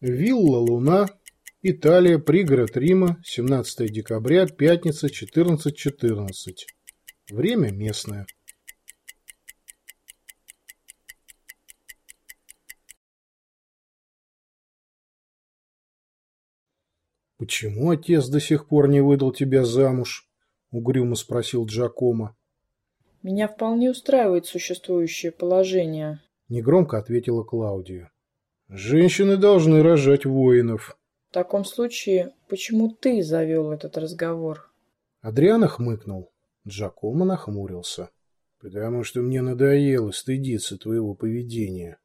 Вилла Луна, Италия, пригород Рима, 17 декабря, пятница, 14.14. Время местное. «Почему отец до сих пор не выдал тебя замуж?» — угрюмо спросил Джакомо. «Меня вполне устраивает существующее положение», — негромко ответила Клаудия. «Женщины должны рожать воинов». «В таком случае, почему ты завел этот разговор?» Адриана хмыкнул. Джакомо нахмурился. «Потому что мне надоело стыдиться твоего поведения.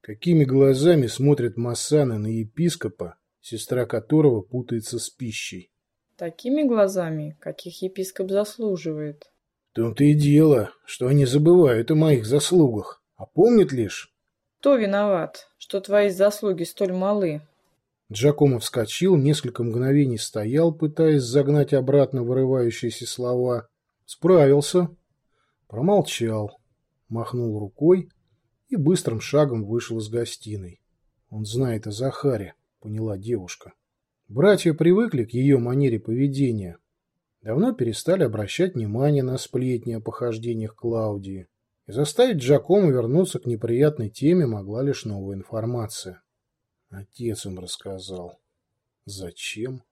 Какими глазами смотрят Массаны на епископа, сестра которого путается с пищей?» «Такими глазами, каких епископ заслуживает». «В том-то и дело, что они забывают о моих заслугах, а помнят лишь, кто виноват, что твои заслуги столь малы? Джакомо вскочил, несколько мгновений стоял, пытаясь загнать обратно вырывающиеся слова. Справился. Промолчал. Махнул рукой и быстрым шагом вышел из гостиной. Он знает о Захаре, поняла девушка. Братья привыкли к ее манере поведения. Давно перестали обращать внимание на сплетни о похождениях Клаудии. И заставить Джакомо вернуться к неприятной теме могла лишь новая информация. Отец им рассказал. Зачем?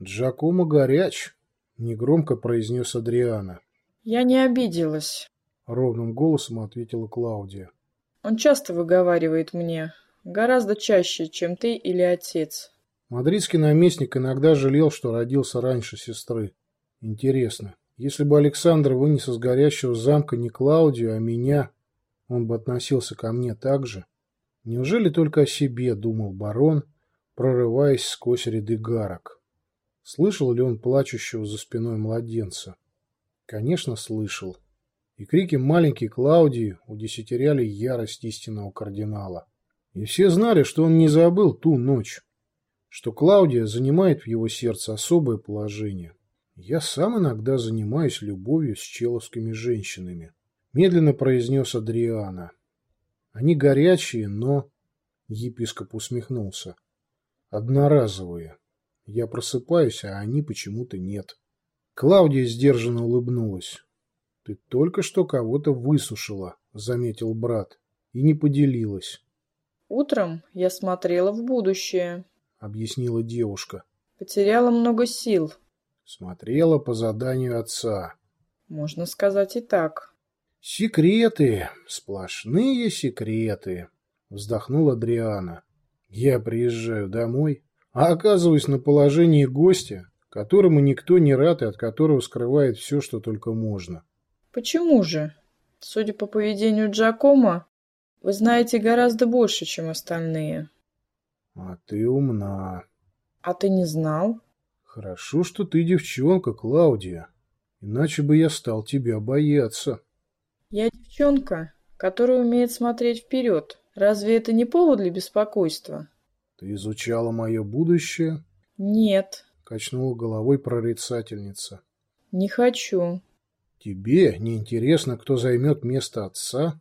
Джакомо горяч, негромко произнес Адриана. Я не обиделась. Ровным голосом ответила Клаудия. Он часто выговаривает мне. Гораздо чаще, чем ты или отец. Мадридский наместник иногда жалел, что родился раньше сестры. Интересно, если бы Александр вынес из горящего замка не Клаудию, а меня, он бы относился ко мне так же. Неужели только о себе думал барон, прорываясь сквозь ряды гарок? Слышал ли он плачущего за спиной младенца? Конечно, слышал. И крики маленькой Клаудии удесятеряли ярость истинного кардинала. И все знали, что он не забыл ту ночь, что Клаудия занимает в его сердце особое положение. «Я сам иногда занимаюсь любовью с человскими женщинами», — медленно произнес Адриана. «Они горячие, но...» — епископ усмехнулся. «Одноразовые. Я просыпаюсь, а они почему-то нет». Клаудия сдержанно улыбнулась. «Ты только что кого-то высушила», — заметил брат, — «и не поделилась». «Утром я смотрела в будущее», — объяснила девушка. «Потеряла много сил, Смотрела по заданию отца. Можно сказать и так. Секреты, сплошные секреты, вздохнула Адриана. Я приезжаю домой, а оказываюсь на положении гостя, которому никто не рад и от которого скрывает все, что только можно. Почему же? Судя по поведению Джакома, вы знаете гораздо больше, чем остальные. А ты умна. А ты не знал? Хорошо, что ты девчонка, Клаудия. Иначе бы я стал тебя бояться. Я девчонка, которая умеет смотреть вперед. Разве это не повод для беспокойства? Ты изучала мое будущее? Нет. Качнула головой прорицательница. Не хочу. Тебе не интересно, кто займет место отца?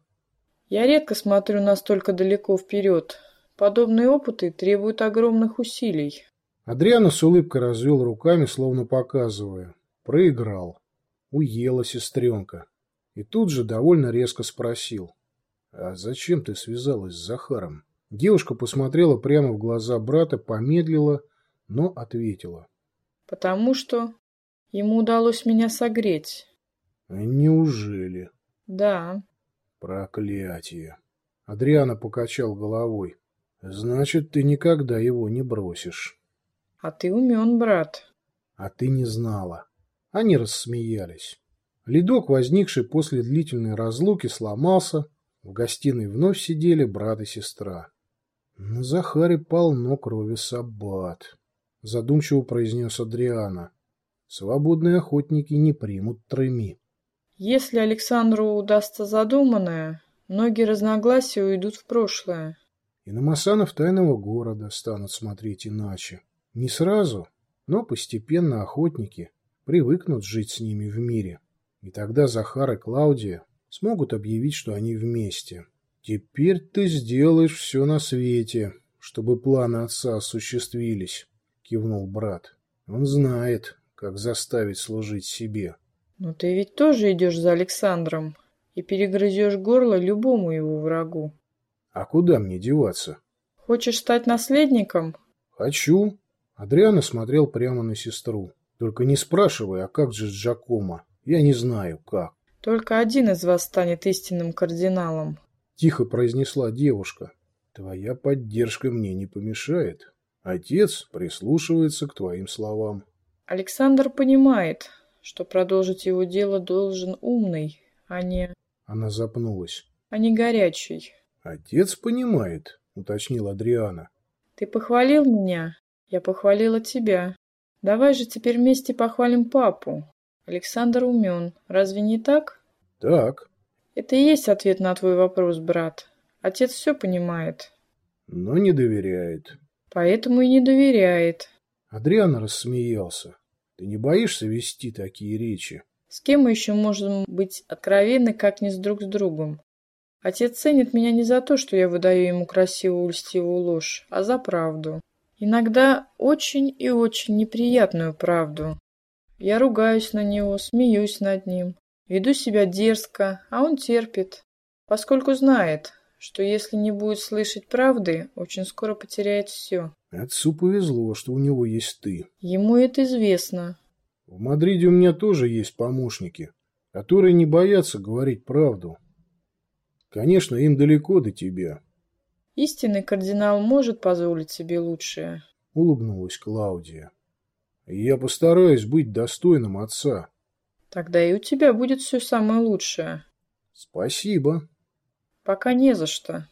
Я редко смотрю настолько далеко вперед. Подобные опыты требуют огромных усилий. Адриана с улыбкой развел руками, словно показывая. Проиграл. Уела сестренка. И тут же довольно резко спросил. «А зачем ты связалась с Захаром?» Девушка посмотрела прямо в глаза брата, помедлила, но ответила. «Потому что ему удалось меня согреть». «Неужели?» «Да». «Проклятие!» Адриана покачал головой. «Значит, ты никогда его не бросишь». А ты умен, брат. А ты не знала. Они рассмеялись. Ледок, возникший после длительной разлуки, сломался. В гостиной вновь сидели брат и сестра. На Захаре полно крови собак. Задумчиво произнес Адриана. Свободные охотники не примут трыми. Если Александру удастся задуманное, многие разногласия уйдут в прошлое. И на Масанов тайного города станут смотреть иначе. Не сразу, но постепенно охотники привыкнут жить с ними в мире. И тогда Захар и Клаудия смогут объявить, что они вместе. «Теперь ты сделаешь все на свете, чтобы планы отца осуществились, кивнул брат. Он знает, как заставить служить себе. Но ты ведь тоже идешь за Александром и перегрызешь горло любому его врагу. А куда мне деваться? Хочешь стать наследником? Хочу. Адриана смотрел прямо на сестру. Только не спрашивай, а как же Джакомо? Я не знаю, как. Только один из вас станет истинным кардиналом. Тихо произнесла девушка. Твоя поддержка мне не помешает. Отец прислушивается к твоим словам. Александр понимает, что продолжить его дело должен умный, а не... Она запнулась. А не горячий. Отец понимает, уточнил Адриана. Ты похвалил меня, я похвалила тебя. Давай же теперь вместе похвалим папу. Александр умен, разве не так? Так. Это и есть ответ на твой вопрос, брат. Отец все понимает. Но не доверяет. Поэтому и не доверяет. Адриан рассмеялся. Ты не боишься вести такие речи? С кем мы еще можем быть откровенны, как не с друг с другом? Отец ценит меня не за то, что я выдаю ему красивую льстивую ложь, а за правду. Иногда очень и очень неприятную правду. Я ругаюсь на него, смеюсь над ним, веду себя дерзко, а он терпит, поскольку знает, что если не будет слышать правды, очень скоро потеряет все. Отцу повезло, что у него есть ты. Ему это известно. В Мадриде у меня тоже есть помощники, которые не боятся говорить правду. Конечно, им далеко до тебя. Истинный кардинал может позволить себе лучшее. Улыбнулась Клаудия. Я постараюсь быть достойным отца. Тогда и у тебя будет все самое лучшее. Спасибо. Пока не за что.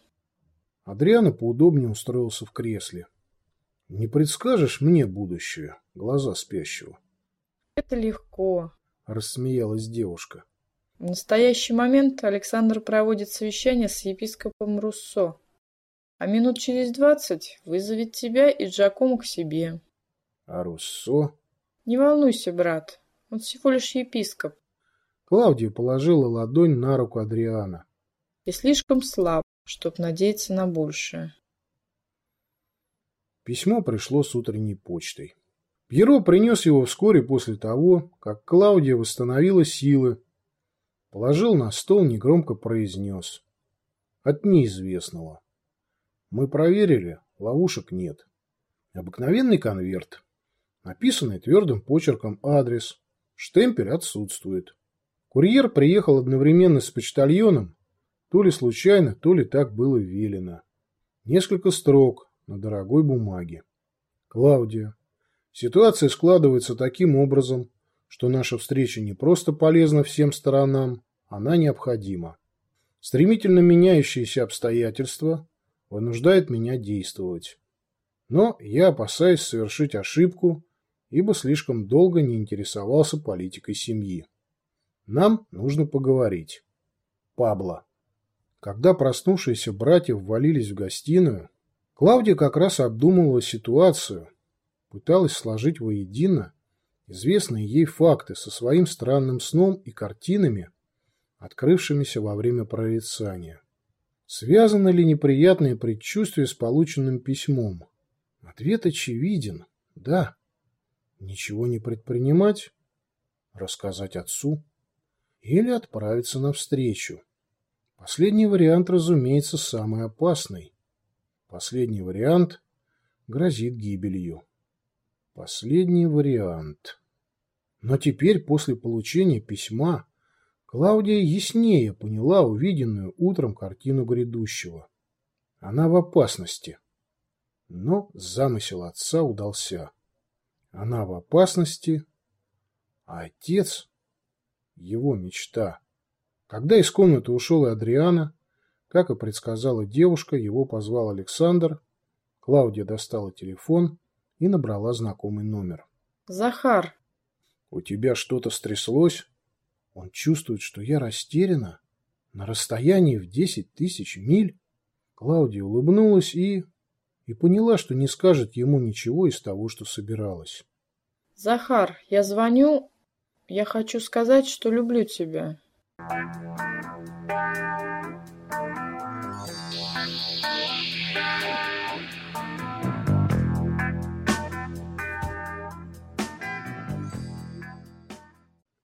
Адриана поудобнее устроился в кресле. Не предскажешь мне будущее, глаза спящего? Это легко, рассмеялась девушка. В настоящий момент Александр проводит совещание с епископом Руссо, а минут через двадцать вызовет тебя и Джакому к себе. А Руссо? Не волнуйся, брат, он всего лишь епископ. Клаудия положила ладонь на руку Адриана. И слишком слаб, чтоб надеяться на большее. Письмо пришло с утренней почтой. Пьеро принес его вскоре после того, как Клаудия восстановила силы Положил на стол, негромко произнес. От неизвестного. Мы проверили, ловушек нет. Обыкновенный конверт. Написанный твердым почерком адрес. Штемпель отсутствует. Курьер приехал одновременно с почтальоном. То ли случайно, то ли так было велено. Несколько строк на дорогой бумаге. Клаудия. Ситуация складывается таким образом, что наша встреча не просто полезна всем сторонам, она необходима. Стремительно меняющиеся обстоятельства вынуждают меня действовать. Но я опасаюсь совершить ошибку, ибо слишком долго не интересовался политикой семьи. Нам нужно поговорить. Пабло. Когда проснувшиеся братья ввалились в гостиную, Клавдия как раз обдумывала ситуацию, пыталась сложить воедино известные ей факты со своим странным сном и картинами, открывшимися во время прорицания. Связано ли неприятное предчувствие с полученным письмом? Ответ очевиден. Да. Ничего не предпринимать? Рассказать отцу? Или отправиться навстречу? Последний вариант, разумеется, самый опасный. Последний вариант грозит гибелью. Последний вариант. Но теперь, после получения письма, Клаудия яснее поняла увиденную утром картину грядущего. Она в опасности. Но замысел отца удался. Она в опасности, а отец — его мечта. Когда из комнаты ушел и Адриана, как и предсказала девушка, его позвал Александр, Клаудия достала телефон и набрала знакомый номер. «Захар!» «У тебя что-то стряслось?» Он чувствует, что я растеряна. На расстоянии в десять тысяч миль. Клаудия улыбнулась и... и поняла, что не скажет ему ничего из того, что собиралась. «Захар, я звоню. Я хочу сказать, что люблю тебя».